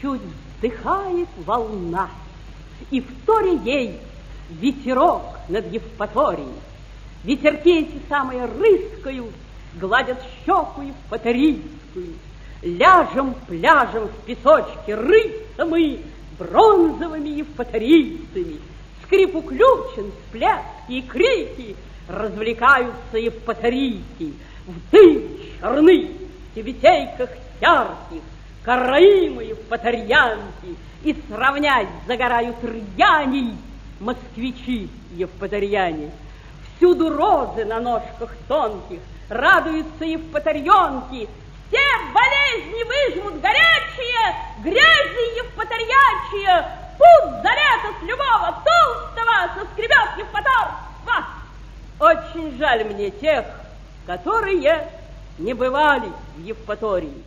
чуть вздыхает волна, и в торе ей ветерок над Евпаторией. Ветерки эти самые рыскают, гладят щеку Евпаторийскую. Ляжем пляжем в песочке, рыться мы бронзовыми евпаторийцами. Скрипу ключен, всплески и крики развлекаются евпаторийки. В дым черны, тибетейках ярких, караимы евпаторьянки, и сравнять загорают рьяней москвичи евпаторьяне. Всюду розы на ножках тонких, радуются евпаторьонки, все болезни выжмут горячие, грязи евпаторьячие, пуд за лето с любого толстого соскребет евпаторство. Очень жаль мне тех, которые не бывали в Евпатории.